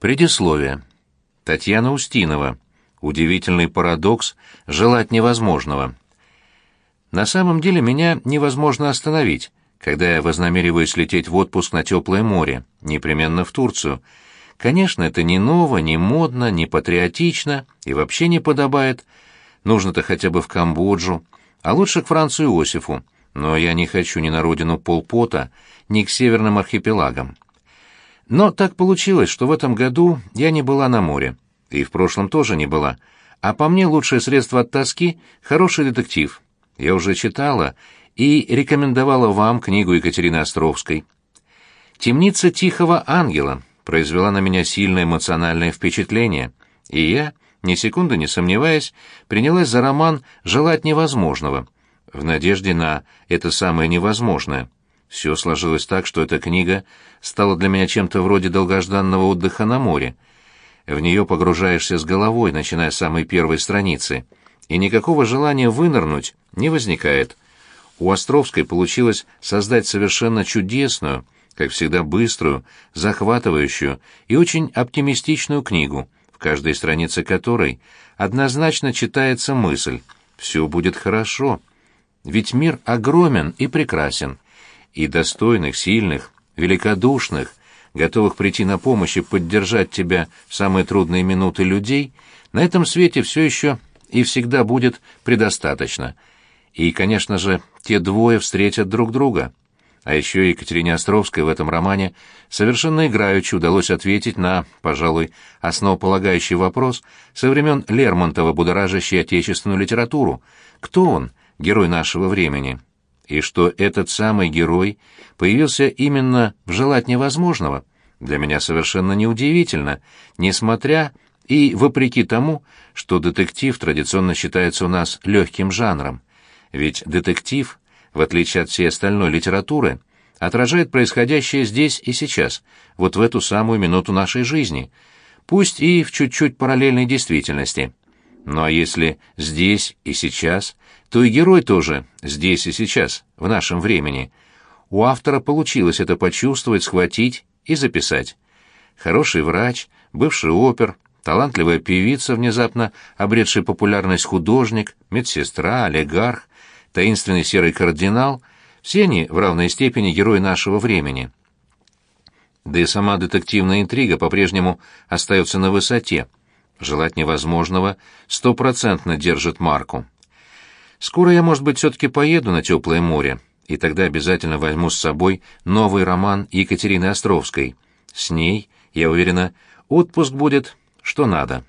Предисловие. Татьяна Устинова. Удивительный парадокс желать невозможного. На самом деле меня невозможно остановить, когда я вознамериваюсь лететь в отпуск на теплое море, непременно в Турцию. Конечно, это не ново, не модно, не патриотично и вообще не подобает. Нужно-то хотя бы в Камбоджу, а лучше к Францу Иосифу. Но я не хочу ни на родину Полпота, ни к северным архипелагам. Но так получилось, что в этом году я не была на море, и в прошлом тоже не была. А по мне лучшее средство от тоски — хороший детектив. Я уже читала и рекомендовала вам книгу Екатерины Островской. «Темница тихого ангела» произвела на меня сильное эмоциональное впечатление, и я, ни секунды не сомневаясь, принялась за роман «Желать невозможного», в надежде на это самое невозможное — все сложилось так, что эта книга стала для меня чем-то вроде долгожданного отдыха на море. В нее погружаешься с головой, начиная с самой первой страницы, и никакого желания вынырнуть не возникает. У Островской получилось создать совершенно чудесную, как всегда быструю, захватывающую и очень оптимистичную книгу, в каждой странице которой однозначно читается мысль «все будет хорошо». Ведь мир огромен и прекрасен — и достойных, сильных, великодушных, готовых прийти на помощь и поддержать тебя в самые трудные минуты людей, на этом свете все еще и всегда будет предостаточно. И, конечно же, те двое встретят друг друга. А еще Екатерине Островской в этом романе совершенно играючи удалось ответить на, пожалуй, основополагающий вопрос со времен Лермонтова, будоражащий отечественную литературу. Кто он, герой нашего времени?» И что этот самый герой появился именно в «Желать невозможного», для меня совершенно неудивительно, несмотря и вопреки тому, что детектив традиционно считается у нас легким жанром. Ведь детектив, в отличие от всей остальной литературы, отражает происходящее здесь и сейчас, вот в эту самую минуту нашей жизни, пусть и в чуть-чуть параллельной действительности. Ну а если здесь и сейчас, то и герой тоже здесь и сейчас, в нашем времени. У автора получилось это почувствовать, схватить и записать. Хороший врач, бывший опер, талантливая певица, внезапно обретший популярность художник, медсестра, олигарх, таинственный серый кардинал — все они в равной степени герои нашего времени. Да и сама детективная интрига по-прежнему остается на высоте — желать невозможного, стопроцентно держит марку. Скоро я, может быть, все-таки поеду на теплое море, и тогда обязательно возьму с собой новый роман Екатерины Островской. С ней, я уверена, отпуск будет что надо.